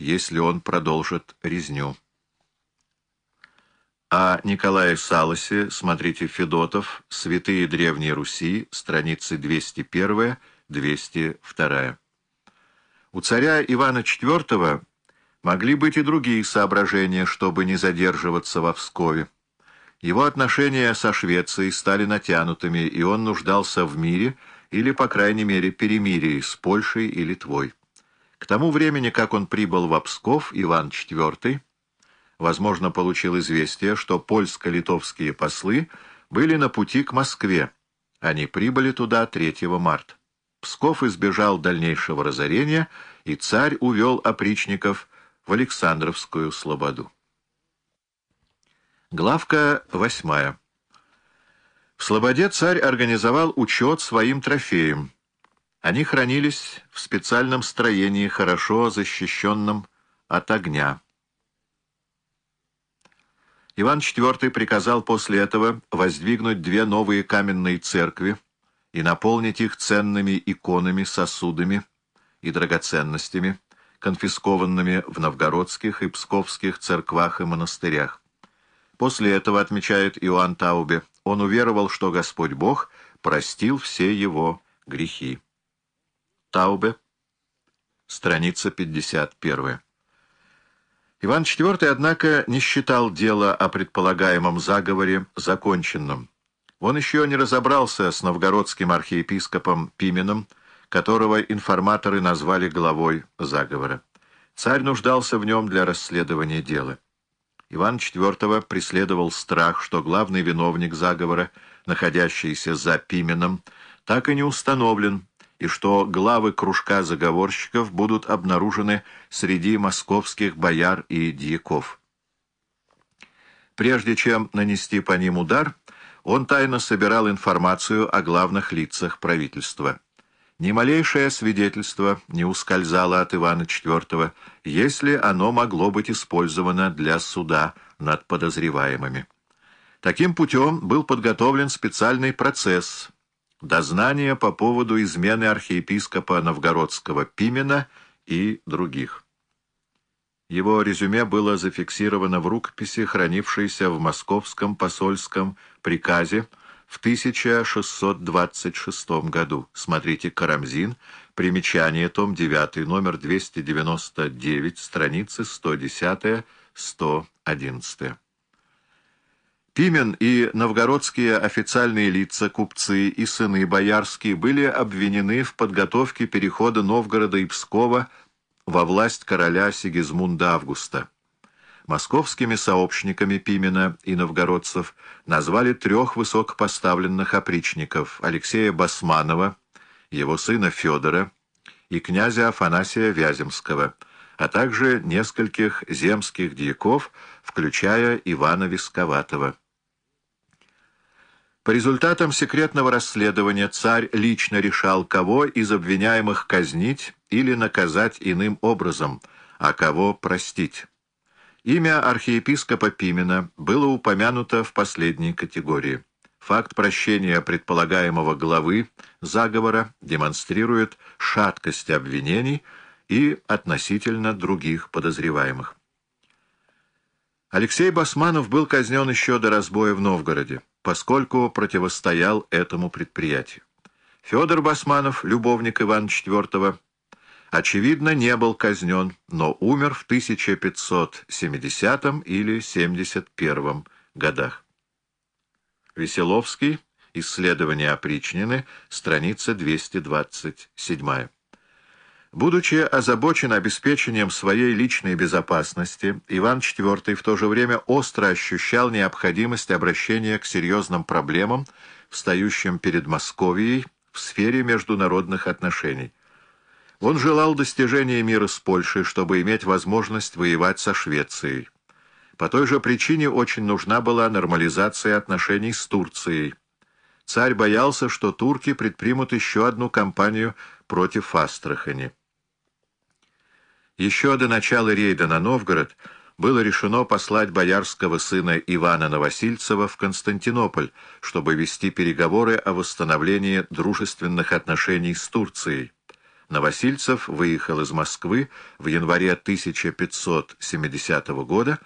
если он продолжит резню. О Николае Салосе смотрите Федотов «Святые Древней Руси», страницы 201-202. У царя Ивана IV могли быть и другие соображения, чтобы не задерживаться во Вскове. Его отношения со Швецией стали натянутыми, и он нуждался в мире или, по крайней мере, перемирии с Польшей и Литвой. К тому времени, как он прибыл в Псков, Иван IV, возможно, получил известие, что польско-литовские послы были на пути к Москве. Они прибыли туда 3 марта. Псков избежал дальнейшего разорения, и царь увел опричников в Александровскую слободу. Главка восьмая. В Слободе царь организовал учет своим трофеям. Они хранились в специальном строении, хорошо защищенном от огня. Иван IV приказал после этого воздвигнуть две новые каменные церкви и наполнить их ценными иконами, сосудами и драгоценностями, конфискованными в новгородских и псковских церквах и монастырях. После этого, отмечает Иоанн Таубе, он уверовал, что Господь Бог простил все его грехи. Таубе, страница 51. Иван IV, однако, не считал дело о предполагаемом заговоре законченным. Он еще не разобрался с новгородским архиепископом Пименом, которого информаторы назвали главой заговора. Царь нуждался в нем для расследования дела. Иван IV преследовал страх, что главный виновник заговора, находящийся за Пименом, так и не установлен, и что главы кружка заговорщиков будут обнаружены среди московских бояр и дьяков. Прежде чем нанести по ним удар, он тайно собирал информацию о главных лицах правительства. Ни малейшее свидетельство не ускользало от Ивана IV, если оно могло быть использовано для суда над подозреваемыми. Таким путем был подготовлен специальный процесс – дознание по поводу измены архиепископа Новгородского Пимена и других. Его резюме было зафиксировано в рукописи, хранившейся в московском посольском приказе в 1626 году. Смотрите «Карамзин», примечание, том 9, номер 299, страницы 110-111. Пимен и новгородские официальные лица, купцы и сыны боярские были обвинены в подготовке перехода Новгорода и Пскова во власть короля Сигизмунда Августа. Московскими сообщниками Пимена и новгородцев назвали трех высокопоставленных опричников Алексея Басманова, его сына Федора и князя Афанасия Вяземского, а также нескольких земских дьяков, включая Ивана Висковатого. По результатам секретного расследования царь лично решал, кого из обвиняемых казнить или наказать иным образом, а кого простить. Имя архиепископа Пимена было упомянуто в последней категории. Факт прощения предполагаемого главы заговора демонстрирует шаткость обвинений и относительно других подозреваемых. Алексей Басманов был казнен еще до разбоя в Новгороде поскольку противостоял этому предприятию. Федор Басманов, любовник Ивана IV, очевидно, не был казнен, но умер в 1570 или 71 годах. Веселовский, исследование опричнины, страница 227. Будучи озабочен обеспечением своей личной безопасности, Иван IV в то же время остро ощущал необходимость обращения к серьезным проблемам, встающим перед Московией в сфере международных отношений. Он желал достижения мира с Польшей, чтобы иметь возможность воевать со Швецией. По той же причине очень нужна была нормализация отношений с Турцией. Царь боялся, что турки предпримут еще одну кампанию против Астрахани. Еще до начала рейда на Новгород было решено послать боярского сына Ивана Новосильцева в Константинополь, чтобы вести переговоры о восстановлении дружественных отношений с Турцией. Новосильцев выехал из Москвы в январе 1570 года